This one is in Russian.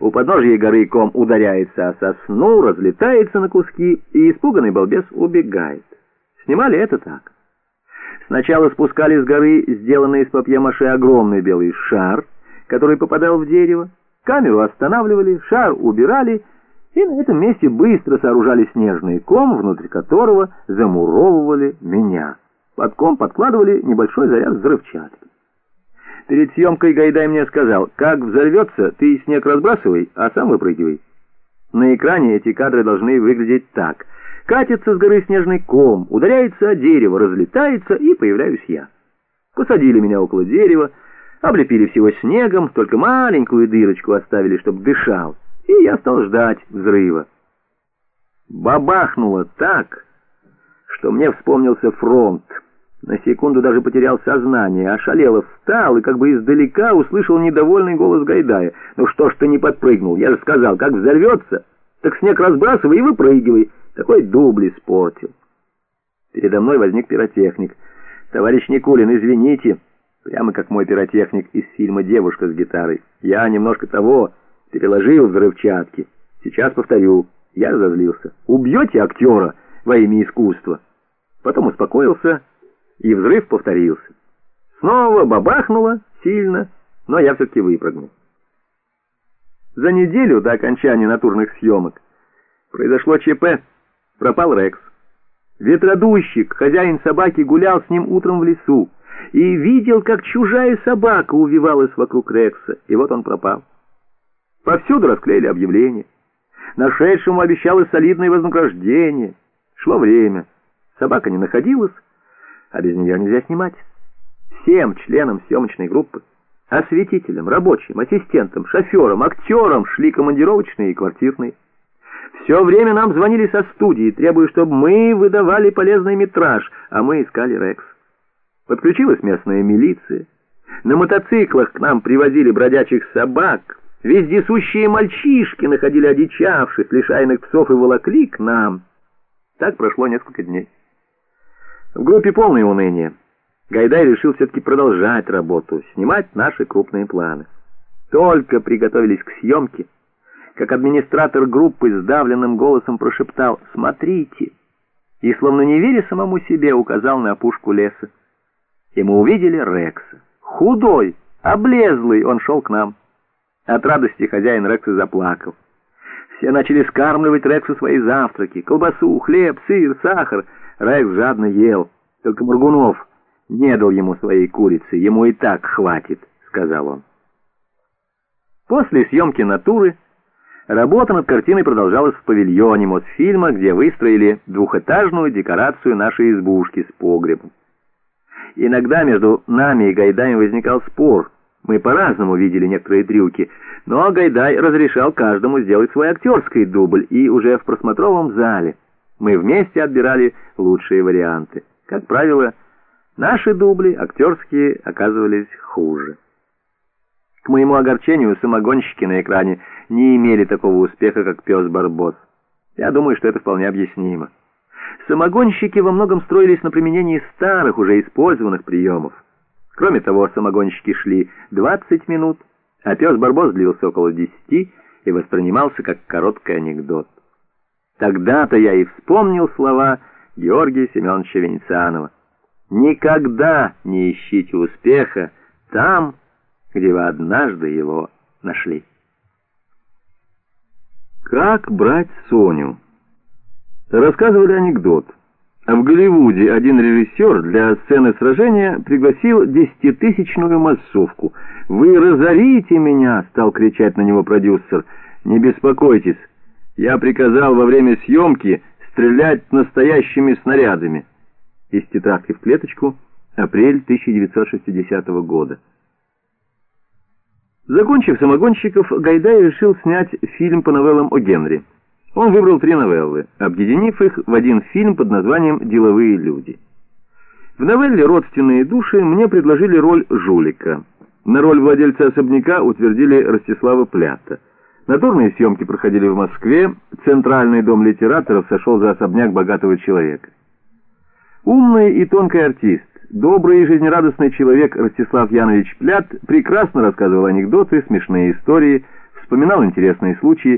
У подножья горы ком ударяется о сосну, разлетается на куски, и испуганный балбес убегает. Снимали это так. Сначала спускали с горы сделанный из папье-маше огромный белый шар, который попадал в дерево, камеру останавливали, шар убирали, и на этом месте быстро сооружали снежный ком, внутри которого замуровывали меня. Под ком подкладывали небольшой заряд взрывчатки. Перед съемкой Гайдай мне сказал, как взорвется, ты снег разбрасывай, а сам выпрыгивай. На экране эти кадры должны выглядеть так. Катится с горы снежный ком, ударяется о дерево, разлетается, и появляюсь я. Посадили меня около дерева, облепили всего снегом, только маленькую дырочку оставили, чтобы дышал, и я стал ждать взрыва. Бабахнуло так, что мне вспомнился фронт. На секунду даже потерял сознание, ошалело встал и как бы издалека услышал недовольный голос Гайдая. «Ну что ж ты не подпрыгнул? Я же сказал, как взорвется, так снег разбрасывай и выпрыгивай. Такой дубль испортил». Передо мной возник пиротехник. «Товарищ Никулин, извините». Прямо как мой пиротехник из фильма «Девушка с гитарой». Я немножко того переложил взрывчатки. Сейчас повторю. Я разозлился. «Убьете актера во имя искусства?» Потом успокоился и взрыв повторился. Снова бабахнуло сильно, но я все-таки выпрыгнул. За неделю до окончания натурных съемок произошло ЧП, пропал Рекс. Ветродуйщик, хозяин собаки, гулял с ним утром в лесу и видел, как чужая собака увивалась вокруг Рекса, и вот он пропал. Повсюду расклеили объявления. Нашедшему обещалось солидное вознаграждение. Шло время. Собака не находилась, а без нее нельзя снимать. Всем членам съемочной группы, осветителям, рабочим, ассистентам, шоферам, актерам шли командировочные и квартирные. Все время нам звонили со студии, требуя, чтобы мы выдавали полезный метраж, а мы искали Рекс. Подключилась местная милиция. На мотоциклах к нам привозили бродячих собак. Вездесущие мальчишки находили одичавших, лишайных псов и волокли к нам. Так прошло несколько дней. В группе полное уныние. Гайдай решил все-таки продолжать работу, снимать наши крупные планы. Только приготовились к съемке, как администратор группы сдавленным голосом прошептал «Смотрите!» и, словно не веря самому себе, указал на опушку леса. И мы увидели Рекса. Худой, облезлый, он шел к нам. От радости хозяин Рекса заплакал. Все начали скармливать Рексу свои завтраки. Колбасу, хлеб, сыр, сахар. Рекс жадно ел. Только Моргунов не дал ему своей курицы. Ему и так хватит, сказал он. После съемки натуры работа над картиной продолжалась в павильоне Мосфильма, где выстроили двухэтажную декорацию нашей избушки с погребом. Иногда между нами и Гайдаем возникал спор. Мы по-разному видели некоторые трюки, но Гайдай разрешал каждому сделать свой актерский дубль, и уже в просмотровом зале мы вместе отбирали лучшие варианты. Как правило, наши дубли актерские оказывались хуже. К моему огорчению, самогонщики на экране не имели такого успеха, как пес Барбос. Я думаю, что это вполне объяснимо. Самогонщики во многом строились на применении старых, уже использованных приемов. Кроме того, самогонщики шли 20 минут, а пес Барбос длился около 10 и воспринимался как короткий анекдот. Тогда-то я и вспомнил слова Георгия Семеновича Венецианова. «Никогда не ищите успеха там, где вы однажды его нашли». Как брать Соню? Рассказывали анекдот. В Голливуде один режиссер для сцены сражения пригласил десятитысячную массовку. «Вы разорите меня!» — стал кричать на него продюсер. «Не беспокойтесь, я приказал во время съемки стрелять настоящими снарядами». Из тетрадки в клеточку, апрель 1960 года. Закончив «Самогонщиков», Гайдай решил снять фильм по новеллам о Генри. Он выбрал три новеллы, объединив их в один фильм под названием «Деловые люди». В новелле «Родственные души» мне предложили роль жулика. На роль владельца особняка утвердили Ростислава Плята. Натурные съемки проходили в Москве, Центральный дом литераторов сошел за особняк богатого человека. Умный и тонкий артист, добрый и жизнерадостный человек Ростислав Янович Плят прекрасно рассказывал анекдоты, смешные истории, вспоминал интересные случаи,